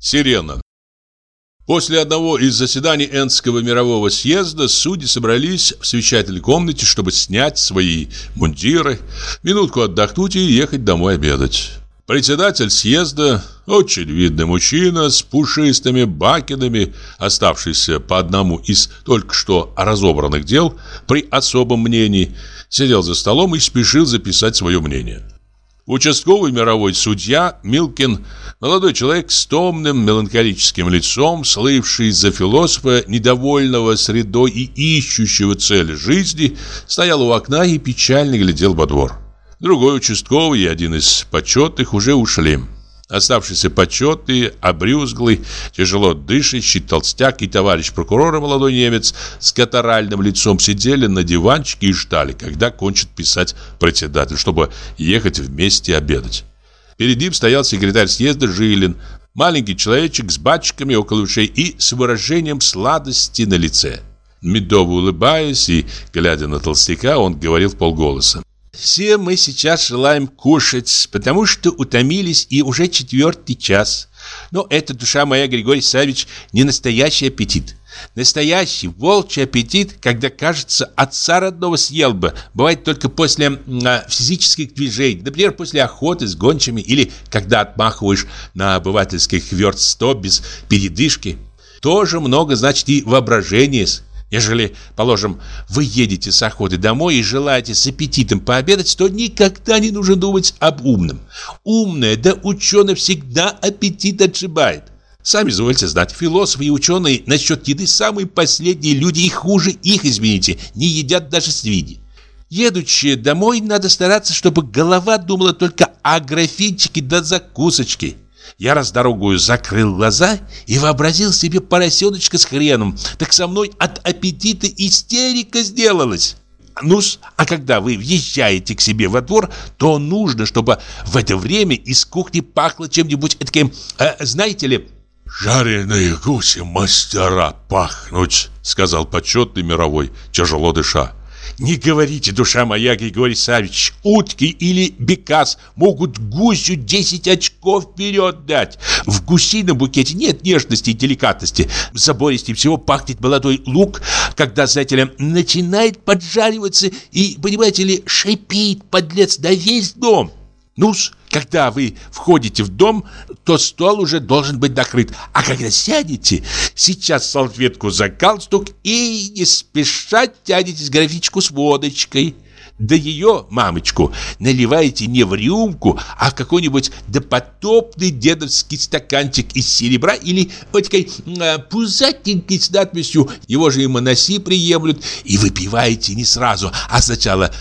Сирена. После одного из заседаний Энского мирового съезда судьи собрались в совещательной комнате, чтобы снять свои мундиры, минутку отдохнуть и ехать домой обедать. Председатель съезда, очень видный мужчина с пушистыми бакинами, оставшийся по одному из только что разобранных дел, при особом мнении, сидел за столом и спешил записать свое мнение. Участковый мировой судья Милкин, молодой человек с томным меланхолическим лицом, слывший за философа, недовольного средой и ищущего цели жизни, стоял у окна и печально глядел во двор. Другой участковый и один из почетных уже ушли. Оставшийся почетный, обрюзглый, тяжело дышащий толстяк и товарищ прокурора, молодой немец, с катаральным лицом сидели на диванчике и ждали, когда кончит писать председатель, чтобы ехать вместе обедать. Перед ним стоял секретарь съезда Жилин, маленький человечек с бачками около ушей и с выражением сладости на лице. Медово улыбаясь и глядя на толстяка, он говорил в полголоса. Все мы сейчас желаем кушать, потому что утомились и уже четвертый час. Но это, душа моя, Григорий Савич, не настоящий аппетит. Настоящий волчий аппетит, когда, кажется, отца родного съел бы, бывает только после а, физических движений, например, после охоты с гончими или когда отмахиваешь на обывательских верст сто без передышки. Тоже много значит и воображение Ежели, положим, вы едете с охоты домой и желаете с аппетитом пообедать, то никогда не нужно думать об умном. Умное да ученый всегда аппетит отшибает. Сами извольте знать, философы и ученые насчет еды самые последние люди, и хуже их, извините, не едят даже свиньи. Едучи домой, надо стараться, чтобы голова думала только о графинчике да закусочке. Я раз дорогую закрыл глаза и вообразил себе поросеночка с хреном. Так со мной от аппетита истерика сделалась. ну а когда вы въезжаете к себе во двор, то нужно, чтобы в это время из кухни пахло чем-нибудь таким, э, знаете ли... «Жареные гуси мастера пахнуть», — сказал почетный мировой, тяжело дыша. Не говорите, душа моя, Григорий Савич, утки или бекас могут гусю 10 очков вперед дать. В гусином букете нет нежности и деликатности. Забористее всего пахнет молодой лук, когда, знаете ли, начинает поджариваться и, понимаете ли, шипит подлец на весь дом ну когда вы входите в дом, то стол уже должен быть накрыт. А когда сядете, сейчас салфетку за галстук и не спеша тянетесь графичку с водочкой. Да ее, мамочку, наливаете не в рюмку, а в какой-нибудь допотопный дедовский стаканчик из серебра или вот такой э, пузатенький с надписью «Его же и моноси приемлют» и выпиваете не сразу, а сначала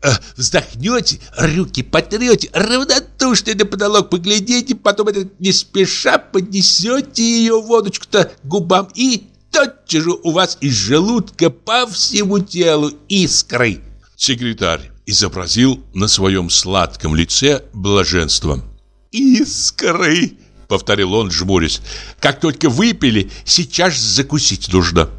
э, вздохнете, руки потрете, равнодушно на потолок поглядите, потом это не спеша поднесете ее водочку-то губам и тотчас же у вас из желудка по всему телу искры. Секретарь изобразил на своем сладком лице блаженство. «Искры!» — повторил он, жмурясь. «Как только выпили, сейчас закусить нужно».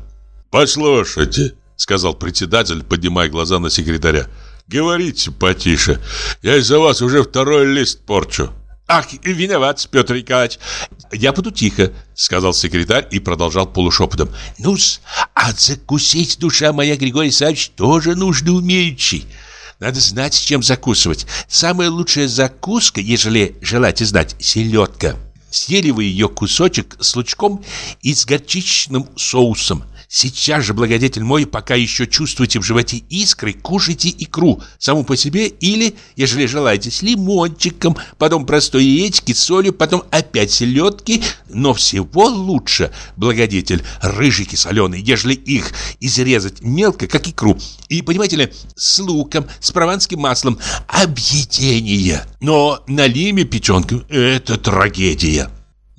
«Послушайте», — сказал председатель, поднимая глаза на секретаря. «Говорите потише. Я из-за вас уже второй лист порчу». «Ах, виноват, Петр Николаевич. Я буду тихо», — сказал секретарь и продолжал полушепотом. «Ну-с, а закусить, душа моя, Григорий Савич, тоже нужно умеючий. Надо знать, чем закусывать. Самая лучшая закуска, ежели желаете знать, селедка. Съели вы ее кусочек с лучком и с горчичным соусом. Сейчас же, благодетель мой, пока еще чувствуете в животе искры, кушайте икру саму по себе или, ежели желаете, с лимончиком, потом простой яички солью, потом опять селедки, но всего лучше, благодетель, рыжики соленые, ежели их изрезать мелко, как икру, и, понимаете ли, с луком, с прованским маслом, объедение. Но на лиме печенка – это трагедия.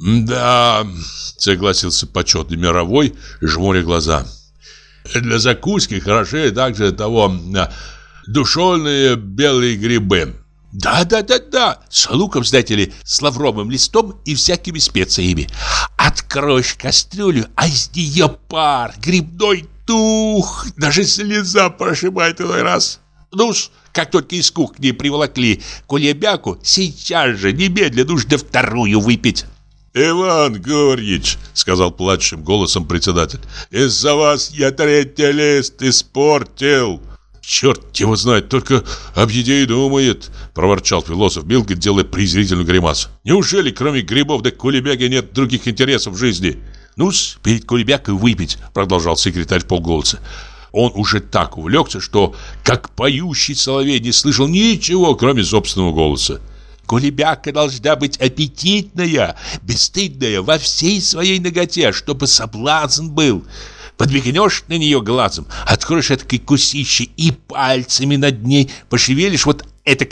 «Да», — согласился почетный мировой, жмуря глаза. «Для закуски хороши также того душеные белые грибы». «Да-да-да-да, с луком, знаете ли, с лавровым листом и всякими специями. Откроешь кастрюлю, а из нее пар, грибной тух, даже слеза прошибает иной раз. ну как только из кухни приволокли кулебяку, сейчас же немедленно нужно вторую выпить». «Иван Гурьевич», — сказал плачущим голосом председатель, «из-за вас я третий лист испортил». «Черт его знает, только об еде и думает», — проворчал философ Билгет, делая презрительную гримасу. «Неужели кроме грибов да кулебяги нет других интересов в жизни?» «Ну-с, перед кулебякой выпить», — продолжал секретарь полголоса. Он уже так увлекся, что, как поющий соловей, не слышал ничего, кроме собственного голоса. Кулебяка должна быть аппетитная, бесстыдная во всей своей ноготе, чтобы соблазн был. Подвигнешь на нее глазом, откроешь этой кусище и пальцами над ней пошевелишь вот это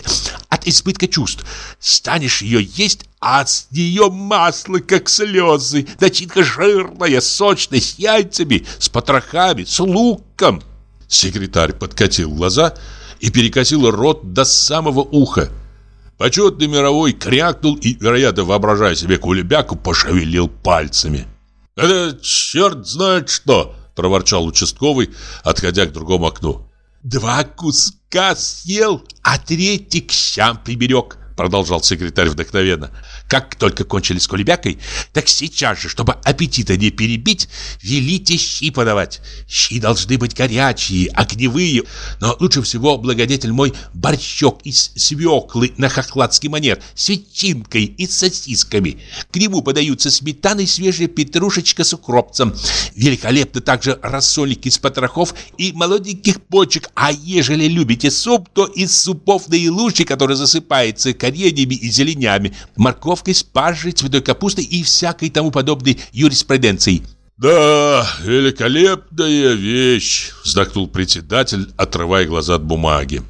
от избытка чувств. Станешь ее есть, а с нее масло, как слезы, начинка жирная, сочная, с яйцами, с потрохами, с луком. Секретарь подкатил глаза и перекосил рот до самого уха. Почетный мировой крякнул и, вероятно, воображая себе кулебяку, пошевелил пальцами. «Это черт знает что!» – проворчал участковый, отходя к другому окну. «Два куска съел, а третий к щам приберег», – продолжал секретарь вдохновенно. Как только кончили с кулебякой, так сейчас же, чтобы аппетита не перебить, велите щи подавать. Щи должны быть горячие, огневые, но лучше всего, благодетель мой, борщок из свеклы на хохладский манер, с ветчинкой и сосисками. К нему подаются сметаной свежая петрушечка с укропцем. Великолепно также рассольник из потрохов и молоденьких почек, а ежели любите суп, то из супов наилучший, который засыпается кореньями и зеленями, морковь морковкой, спаржей, цветной капустой и всякой тому подобной юриспруденцией. «Да, великолепная вещь!» – вздохнул председатель, отрывая глаза от бумаги.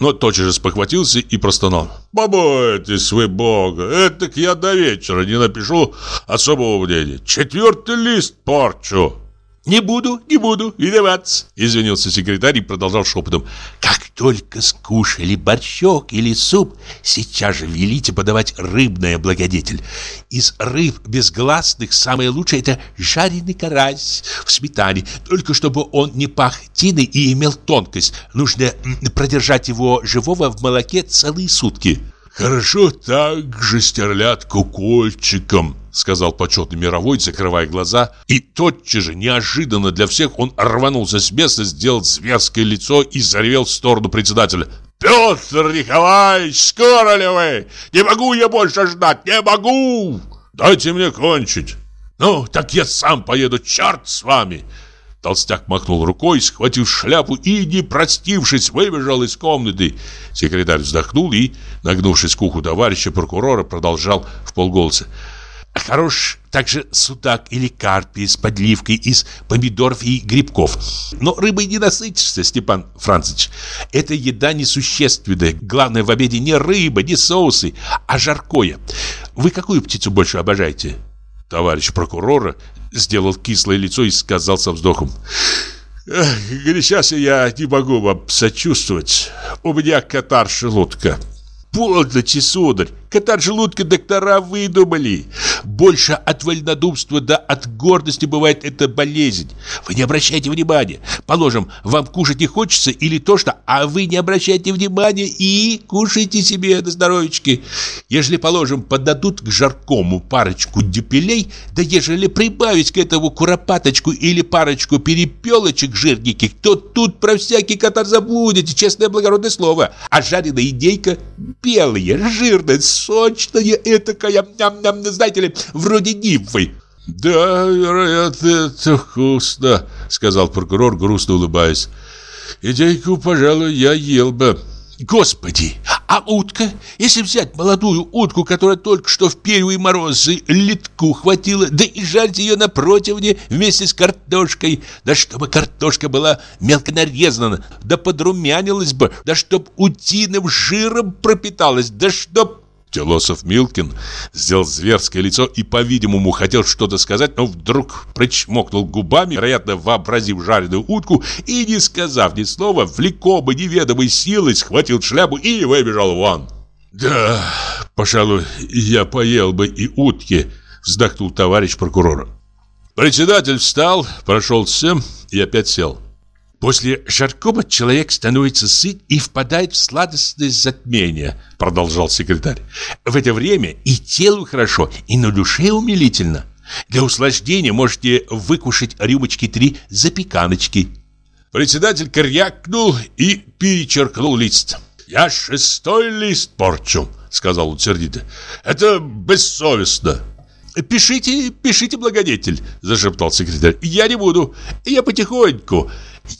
Но тотчас же спохватился и простонал. «Побойтесь вы Бога, это я до вечера не напишу особого мнения. Четвертый лист порчу!» «Не буду, не буду виноват», — извинился секретарь и продолжал шепотом. «Как только скушали борщок или суп, сейчас же велите подавать рыбное благодетель. Из рыб безгласных самое лучшее — это жареный карась в сметане, только чтобы он не пах тиной и имел тонкость. Нужно продержать его живого в молоке целые сутки». «Хорошо так же стерлят кукольчиком», — сказал почетный мировой, закрывая глаза. И тотчас же, неожиданно для всех, он рванулся с места, сделал зверское лицо и заревел в сторону председателя. «Петр Николаевич, скоро ли вы? Не могу я больше ждать, не могу! Дайте мне кончить!» «Ну, так я сам поеду, черт с вами!» Толстяк махнул рукой, схватил шляпу и, не простившись, выбежал из комнаты. Секретарь вздохнул и, нагнувшись к уху товарища прокурора, продолжал в полголоса. Хорош также судак или карпий с подливкой из помидоров и грибков. Но рыбой не насытишься, Степан Францич. Эта еда несущественная. Главное в обеде не рыба, не соусы, а жаркое. Вы какую птицу больше обожаете? Товарищ прокурора сделал кислое лицо и сказал со вздохом. «Сейчас я не могу вам сочувствовать. У меня катар желудка». «Полноте, сударь! Катар желудка доктора выдумали. Больше от вольнодумства да от гордости бывает эта болезнь. Вы не обращайте внимания. Положим, вам кушать не хочется или то, что... А вы не обращайте внимания и кушайте себе на здоровечке. Ежели, положим, подадут к жаркому парочку дюпелей, да ежели прибавить к этому куропаточку или парочку перепелочек жирненьких, то тут про всякий катар забудете, честное благородное слово. А жареная индейка белая, жирная, сочная этакая, ням-ням, знаете ли, вроде нимфы. «Да, вероятно, это вкусно», — сказал прокурор, грустно улыбаясь. «Идейку, пожалуй, я ел бы». Господи, а утка? Если взять молодую утку, которая только что в первые морозы литку хватила, да и жарить ее на противне вместе с картошкой, да чтобы картошка была мелко нарезана, да подрумянилась бы, да чтоб утиным жиром пропиталась, да чтоб... Философ Милкин сделал зверское лицо и, по-видимому, хотел что-то сказать, но вдруг причмокнул губами, вероятно, вообразив жареную утку, и, не сказав ни слова, влекомый неведомой силой схватил шляпу и выбежал вон. «Да, пожалуй, я поел бы и утки», — вздохнул товарищ прокурора. Председатель встал, прошелся и опять сел. После жаркого человек становится сыт и впадает в сладостное затмение, продолжал секретарь. В это время и телу хорошо, и на душе умилительно. Для услаждения можете выкушать рюмочки три запеканочки. Председатель корякнул и перечеркнул лист. «Я шестой лист порчу», — сказал он сердито. «Это бессовестно». «Пишите, пишите, благодетель», — зашептал секретарь. «Я не буду, я потихоньку.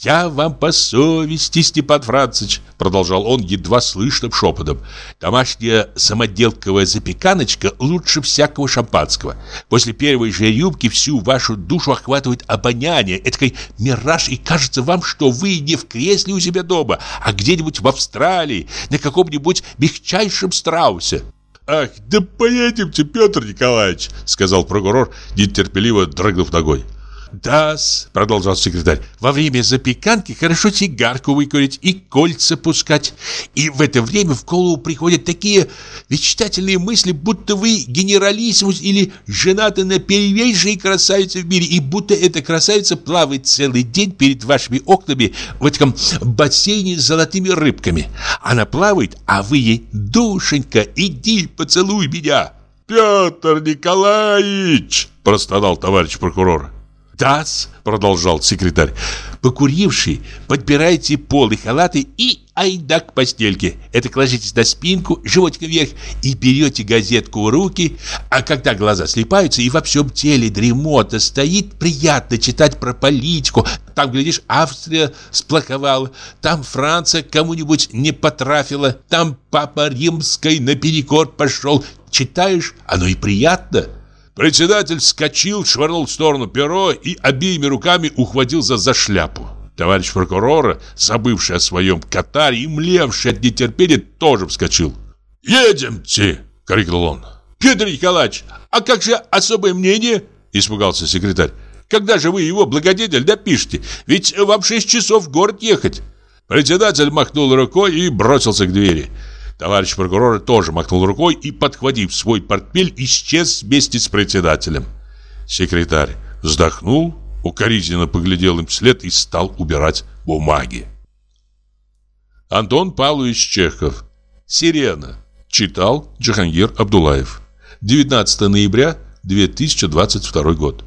«Я вам по совести, Степан Францич», — продолжал он едва слышным шепотом. «Домашняя самоделковая запеканочка лучше всякого шампанского. После первой же рюмки всю вашу душу охватывает обоняние, этакой мираж, и кажется вам, что вы не в кресле у себя дома, а где-нибудь в Австралии, на каком-нибудь мягчайшем страусе». «Ах, да поедемте, Петр Николаевич», — сказал прокурор, нетерпеливо дрыгнув ногой да продолжал секретарь, во время запеканки хорошо сигарку выкурить и кольца пускать. И в это время в голову приходят такие мечтательные мысли, будто вы генералиссимус или женаты на первейшей красавице в мире, и будто эта красавица плавает целый день перед вашими окнами в этом бассейне с золотыми рыбками. Она плавает, а вы ей, душенька, иди поцелуй меня. Петр Николаевич, простонал товарищ прокурор да продолжал секретарь, покуривший, подбирайте полы халаты и айда к постельке. Это ложитесь на спинку, животиком вверх и берете газетку в руки, а когда глаза слепаются и во всем теле дремота стоит, приятно читать про политику. Там, глядишь, Австрия сплоховала, там Франция кому-нибудь не потрафила, там Папа Римской наперекор пошел. Читаешь, оно и приятно. Председатель вскочил, швырнул в сторону перо и обеими руками ухватился за шляпу. Товарищ прокурора, забывший о своем катаре и млевший от нетерпения, тоже вскочил. «Едемте!» — крикнул он. «Петр Николаевич, а как же особое мнение?» — испугался секретарь. «Когда же вы его, благодетель, допишете? Ведь вам шесть часов в город ехать!» Председатель махнул рукой и бросился к двери. Товарищ прокурор тоже махнул рукой и, подхватив свой портфель, исчез вместе с председателем. Секретарь вздохнул, укоризненно поглядел им вслед и стал убирать бумаги. Антон Павлович Чехов. «Сирена». Читал Джахангир Абдулаев. 19 ноября 2022 год.